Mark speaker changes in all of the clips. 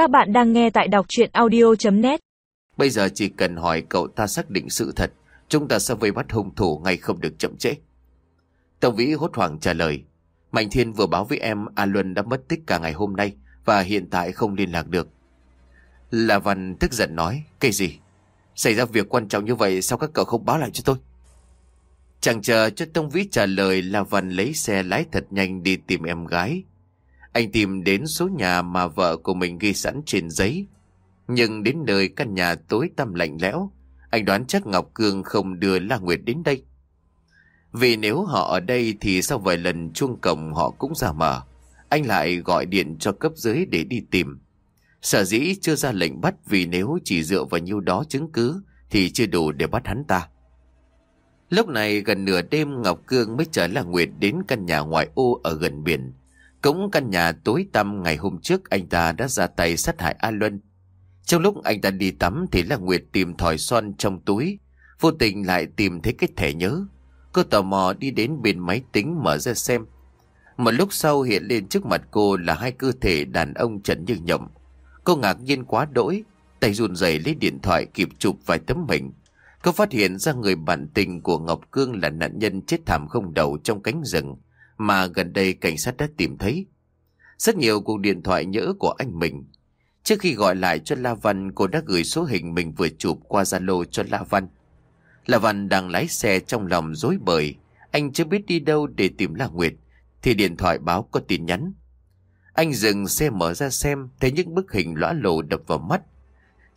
Speaker 1: Các bạn đang nghe tại đọc chuyện audio.net
Speaker 2: Bây giờ chỉ cần hỏi cậu ta xác định sự thật, chúng ta sẽ vây bắt hung thủ ngay không được chậm trễ. Tổng Vĩ hốt hoảng trả lời. Mạnh Thiên vừa báo với em A Luân đã mất tích cả ngày hôm nay và hiện tại không liên lạc được. La Văn tức giận nói, cái gì? Xảy ra việc quan trọng như vậy sao các cậu không báo lại cho tôi? Chẳng chờ cho Tông Vĩ trả lời La Văn lấy xe lái thật nhanh đi tìm em gái. Anh tìm đến số nhà mà vợ của mình ghi sẵn trên giấy. Nhưng đến nơi căn nhà tối tăm lạnh lẽo, anh đoán chắc Ngọc Cương không đưa La Nguyệt đến đây. Vì nếu họ ở đây thì sau vài lần chuông cổng họ cũng ra mở. Anh lại gọi điện cho cấp dưới để đi tìm. Sở dĩ chưa ra lệnh bắt vì nếu chỉ dựa vào nhiêu đó chứng cứ thì chưa đủ để bắt hắn ta. Lúc này gần nửa đêm Ngọc Cương mới chở La Nguyệt đến căn nhà ngoại ô ở gần biển. Cũng căn nhà tối tăm ngày hôm trước anh ta đã ra tay sát hại A Luân. Trong lúc anh ta đi tắm thì là Nguyệt tìm thỏi son trong túi. Vô tình lại tìm thấy cái thẻ nhớ. Cô tò mò đi đến bên máy tính mở ra xem. Một lúc sau hiện lên trước mặt cô là hai cơ thể đàn ông trần như nhộng. Cô ngạc nhiên quá đỗi, tay run rẩy lấy điện thoại kịp chụp vài tấm hình. Cô phát hiện ra người bạn tình của Ngọc Cương là nạn nhân chết thảm không đầu trong cánh rừng mà gần đây cảnh sát đã tìm thấy. Rất nhiều cuộc điện thoại nhớ của anh mình. Trước khi gọi lại cho La Văn, cô đã gửi số hình mình vừa chụp qua Zalo cho La Văn. La Văn đang lái xe trong lòng rối bời. Anh chưa biết đi đâu để tìm La Nguyệt, thì điện thoại báo có tin nhắn. Anh dừng xe mở ra xem, thấy những bức hình lõa lồ đập vào mắt.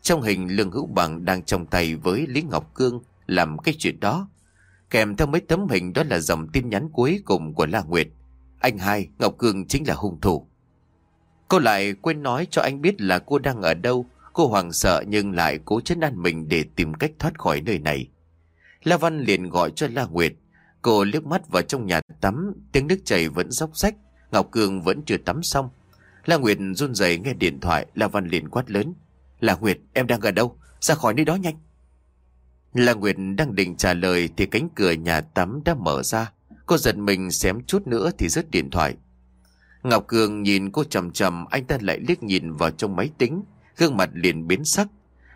Speaker 2: Trong hình Lương Hữu Bằng đang trong tay với Lý Ngọc Cương làm cái chuyện đó. Kèm theo mấy tấm hình đó là dòng tin nhắn cuối cùng của La Nguyệt. Anh hai, Ngọc Cương chính là hung thủ. Cô lại quên nói cho anh biết là cô đang ở đâu. Cô hoàng sợ nhưng lại cố chấn an mình để tìm cách thoát khỏi nơi này. La Văn liền gọi cho La Nguyệt. Cô liếc mắt vào trong nhà tắm, tiếng nước chảy vẫn róc rách. Ngọc Cương vẫn chưa tắm xong. La Nguyệt run rẩy nghe điện thoại, La Văn liền quát lớn. La Nguyệt, em đang ở đâu? Ra khỏi nơi đó nhanh. La Nguyệt đang định trả lời thì cánh cửa nhà tắm đã mở ra. Cô giật mình xém chút nữa thì rớt điện thoại. Ngọc Cường nhìn cô chầm chầm, anh ta lại liếc nhìn vào trong máy tính, gương mặt liền biến sắc.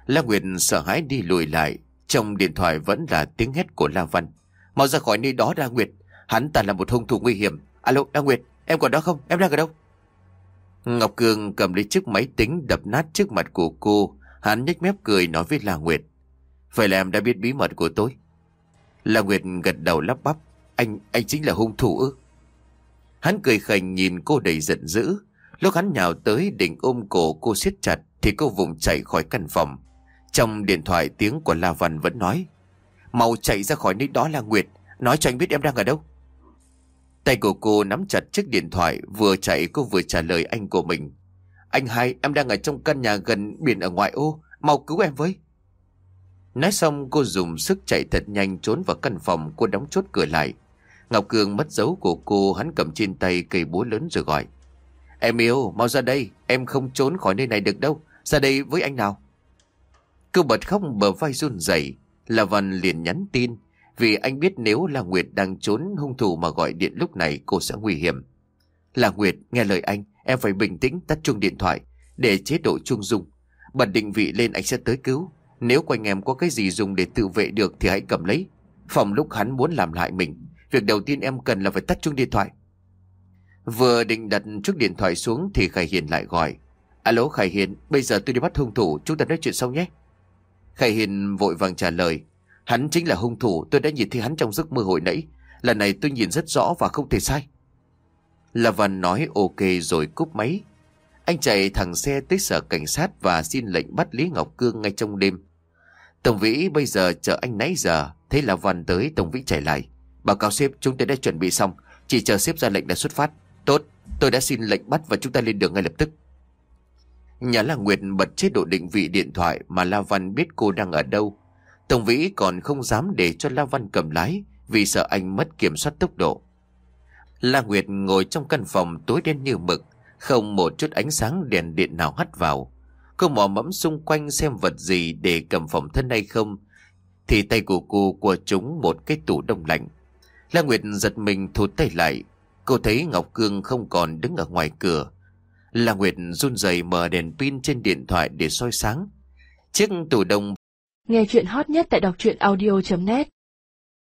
Speaker 2: La Nguyệt sợ hãi đi lùi lại, trong điện thoại vẫn là tiếng hét của La Văn. Mau ra khỏi nơi đó La Nguyệt, hắn ta là một hung thủ nguy hiểm. Alo, La Nguyệt, em còn đó không? Em đang ở đâu? Ngọc Cường cầm lấy chiếc máy tính đập nát trước mặt của cô, hắn nhếch mép cười nói với La Nguyệt. Vậy là em đã biết bí mật của tôi. La Nguyệt gật đầu lắp bắp. Anh, anh chính là hung thủ ư? Hắn cười khành nhìn cô đầy giận dữ. Lúc hắn nhào tới định ôm cổ cô siết chặt thì cô vùng chạy khỏi căn phòng. Trong điện thoại tiếng của La Văn vẫn nói. Mau chạy ra khỏi nơi đó là Nguyệt. Nói cho anh biết em đang ở đâu. Tay của cô nắm chặt chiếc điện thoại vừa chạy cô vừa trả lời anh của mình. Anh hai em đang ở trong căn nhà gần biển ở ngoại ô. Mau cứu em với. Nói xong cô dùng sức chạy thật nhanh trốn vào căn phòng cô đóng chốt cửa lại. Ngọc Cường mất dấu của cô hắn cầm trên tay cây búa lớn rồi gọi. Em yêu, mau ra đây, em không trốn khỏi nơi này được đâu, ra đây với anh nào. Cô bật khóc bờ vai run rẩy là Văn liền nhắn tin, vì anh biết nếu là Nguyệt đang trốn hung thủ mà gọi điện lúc này cô sẽ nguy hiểm. Là Nguyệt, nghe lời anh, em phải bình tĩnh tắt chuông điện thoại, để chế độ chuông dung. Bật định vị lên anh sẽ tới cứu. Nếu quanh em có cái gì dùng để tự vệ được thì hãy cầm lấy. Phòng lúc hắn muốn làm lại mình. Việc đầu tiên em cần là phải tắt chuông điện thoại. Vừa định đặt chiếc điện thoại xuống thì Khải Hiền lại gọi. Alo Khải Hiền, bây giờ tôi đi bắt hung thủ, chúng ta nói chuyện sau nhé. Khải Hiền vội vàng trả lời. Hắn chính là hung thủ, tôi đã nhìn thấy hắn trong giấc mơ hồi nãy. Lần này tôi nhìn rất rõ và không thể sai. là Văn nói ok rồi cúp máy. Anh chạy thẳng xe tới sở cảnh sát và xin lệnh bắt Lý Ngọc Cương ngay trong đêm. Tổng Vĩ bây giờ chờ anh nãy giờ, thế là Văn tới Tổng Vĩ chạy lại. Báo cáo sếp chúng tôi đã chuẩn bị xong, chỉ chờ sếp ra lệnh đã xuất phát. Tốt, tôi đã xin lệnh bắt và chúng ta lên đường ngay lập tức. Nhà La Nguyệt bật chế độ định vị điện thoại mà La Văn biết cô đang ở đâu. Tổng Vĩ còn không dám để cho La Văn cầm lái vì sợ anh mất kiểm soát tốc độ. La Nguyệt ngồi trong căn phòng tối đen như mực, không một chút ánh sáng đèn điện nào hắt vào. Cô mò mẫm xung quanh xem vật gì để cầm phòng thân hay không. Thì tay của cô của chúng một cái tủ đông lạnh. La Nguyệt giật mình thụt tay lại. Cô thấy Ngọc Cương không còn đứng ở ngoài cửa. La Nguyệt run rẩy mở đèn pin trên điện thoại để soi sáng. Chiếc tủ đông
Speaker 3: Nghe chuyện hot nhất tại đọc truyện audio.net